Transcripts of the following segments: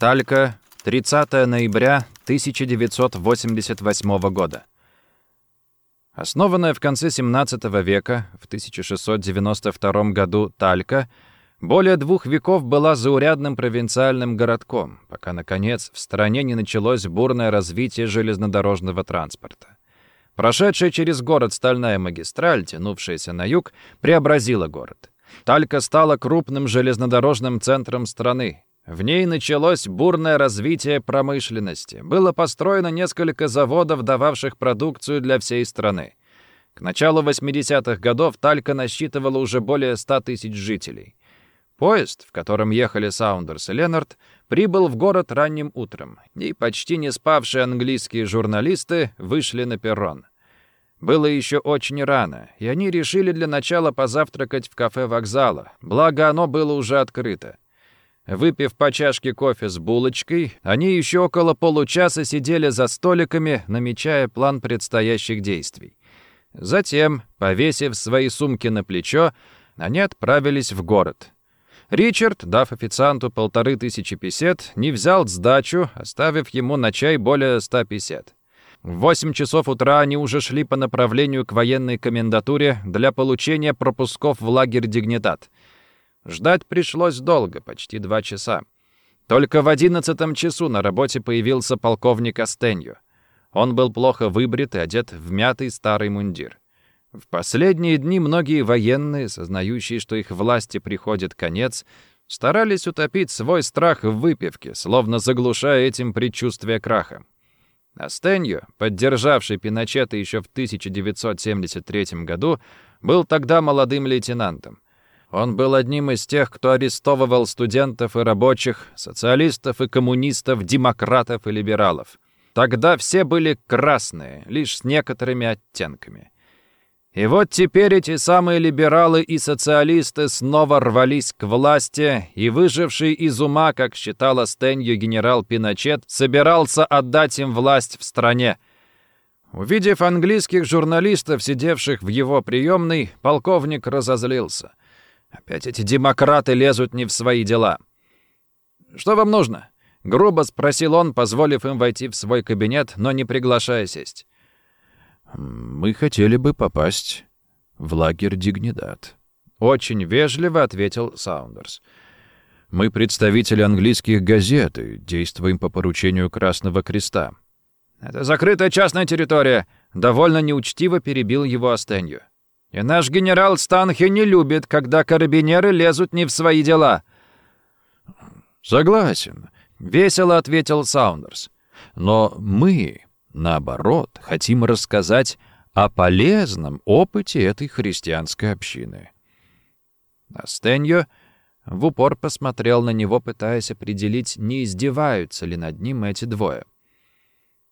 Талька, 30 ноября 1988 года. Основанная в конце 17 века, в 1692 году Талька, более двух веков была заурядным провинциальным городком, пока, наконец, в стране не началось бурное развитие железнодорожного транспорта. Прошедшая через город стальная магистраль, тянувшаяся на юг, преобразила город. Талька стала крупным железнодорожным центром страны. В ней началось бурное развитие промышленности. Было построено несколько заводов, дававших продукцию для всей страны. К началу 80-х годов Талька насчитывала уже более 100 тысяч жителей. Поезд, в котором ехали Саундерс и Леннард, прибыл в город ранним утром, и почти не спавшие английские журналисты вышли на перрон. Было еще очень рано, и они решили для начала позавтракать в кафе вокзала, благо оно было уже открыто. Выпив по чашке кофе с булочкой, они еще около получаса сидели за столиками, намечая план предстоящих действий. Затем, повесив свои сумки на плечо, они отправились в город. Ричард, дав официанту полторы тысячи песет, не взял сдачу, оставив ему на чай более ста песет. В 8 часов утра они уже шли по направлению к военной комендатуре для получения пропусков в лагерь «Дигнитат». Ждать пришлось долго, почти два часа. Только в одиннадцатом часу на работе появился полковник Астенью. Он был плохо выбрит и одет в мятый старый мундир. В последние дни многие военные, сознающие, что их власти приходит конец, старались утопить свой страх в выпивке, словно заглушая этим предчувствие краха. Астенью, поддержавший Пиночета еще в 1973 году, был тогда молодым лейтенантом. Он был одним из тех, кто арестовывал студентов и рабочих, социалистов и коммунистов, демократов и либералов. Тогда все были красные, лишь с некоторыми оттенками. И вот теперь эти самые либералы и социалисты снова рвались к власти, и выживший из ума, как считал Астенью генерал Пиночет, собирался отдать им власть в стране. Увидев английских журналистов, сидевших в его приемной, полковник разозлился. Опять эти демократы лезут не в свои дела. «Что вам нужно?» — грубо спросил он, позволив им войти в свой кабинет, но не приглашая сесть. «Мы хотели бы попасть в лагерь Дигнидат», — очень вежливо ответил Саундерс. «Мы представители английских газет и действуем по поручению Красного Креста». «Это закрытая частная территория», — довольно неучтиво перебил его Астенью. «И наш генерал Станхи не любит, когда карабинеры лезут не в свои дела». «Согласен», — весело ответил Саундерс. «Но мы Наоборот, хотим рассказать о полезном опыте этой христианской общины. Астеньо в упор посмотрел на него, пытаясь определить, не издеваются ли над ним эти двое.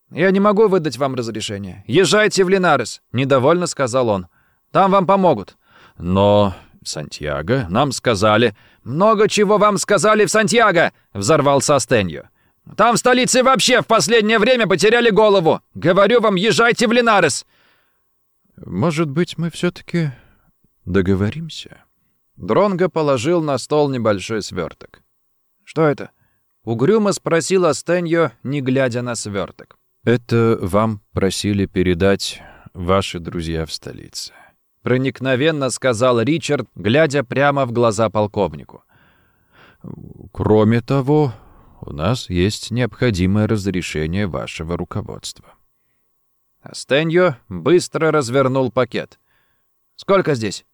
«Я не могу выдать вам разрешение. Езжайте в Линарес», — недовольно сказал он. «Там вам помогут». «Но, Сантьяго, нам сказали...» «Много чего вам сказали в Сантьяго!» — взорвался Астеньо. Там в столице вообще в последнее время потеряли голову. Говорю вам, езжайте в Линарес. Может быть, мы все-таки договоримся? Дронго положил на стол небольшой сверток. Что это? Угрюмо спросил Астеньо, не глядя на сверток. Это вам просили передать ваши друзья в столице. Проникновенно сказал Ричард, глядя прямо в глаза полковнику. Кроме того, у нас есть необходимое разрешение вашего руководства». Астеньо быстро развернул пакет. «Сколько здесь?»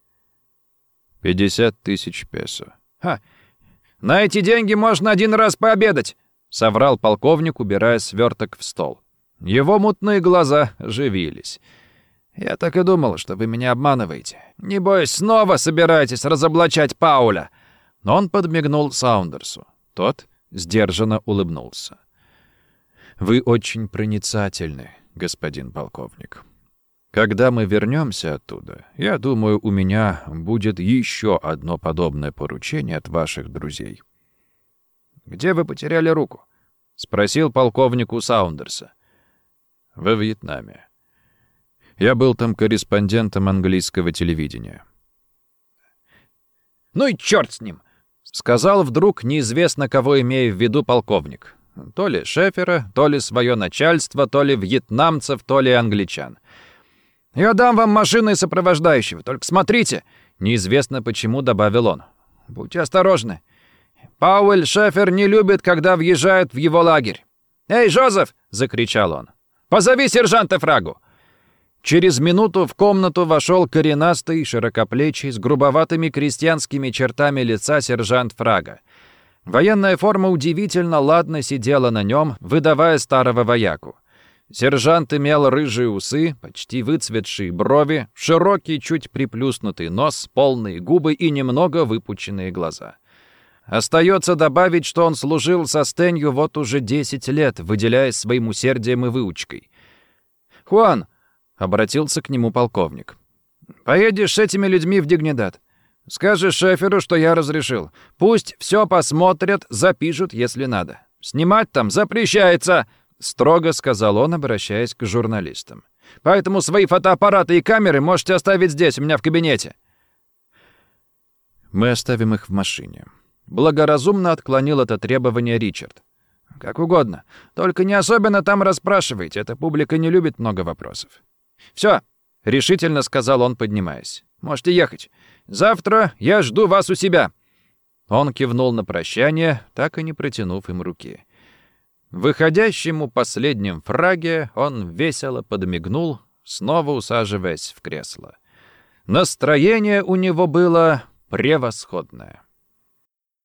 «Пятьдесят тысяч песо». «Ха! На эти деньги можно один раз пообедать!» — соврал полковник, убирая сверток в стол. Его мутные глаза живились. «Я так и думал, что вы меня обманываете. Небось, снова собираетесь разоблачать Пауля!» Но он подмигнул Саундерсу. Тот сдержанно улыбнулся. «Вы очень проницательны, господин полковник. Когда мы вернемся оттуда, я думаю, у меня будет еще одно подобное поручение от ваших друзей». «Где вы потеряли руку?» — спросил полковник у Саундерса. «Во Вьетнаме. Я был там корреспондентом английского телевидения». «Ну и черт с ним!» Сказал вдруг неизвестно, кого имея в виду полковник. То ли Шефера, то ли свое начальство, то ли вьетнамцев, то ли англичан. «Я дам вам машину и сопровождающего, только смотрите!» Неизвестно почему добавил он. «Будьте осторожны. Пауэль Шефер не любит, когда въезжают в его лагерь. «Эй, Жозеф!» — закричал он. «Позови сержанта Фрагу!» Через минуту в комнату вошел коренастый, широкоплечий, с грубоватыми крестьянскими чертами лица сержант Фрага. Военная форма удивительно ладно сидела на нем, выдавая старого вояку. Сержант имел рыжие усы, почти выцветшие брови, широкий, чуть приплюснутый нос, полные губы и немного выпученные глаза. Остается добавить, что он служил со Стенью вот уже 10 лет, выделяясь своим усердием и выучкой. «Хуан!» — обратился к нему полковник. «Поедешь с этими людьми в Дигнедат. Скажешь шеферу, что я разрешил. Пусть все посмотрят, запишут, если надо. Снимать там запрещается!» — строго сказал он, обращаясь к журналистам. «Поэтому свои фотоаппараты и камеры можете оставить здесь, у меня в кабинете». «Мы оставим их в машине», Благоразумно отклонил это требование Ричард. «Как угодно. Только не особенно там расспрашивайте, эта публика не любит много вопросов». «Все», — решительно сказал он, поднимаясь. «Можете ехать. Завтра я жду вас у себя». Он кивнул на прощание, так и не протянув им руки. Выходящему последним фраге он весело подмигнул, снова усаживаясь в кресло. Настроение у него было превосходное.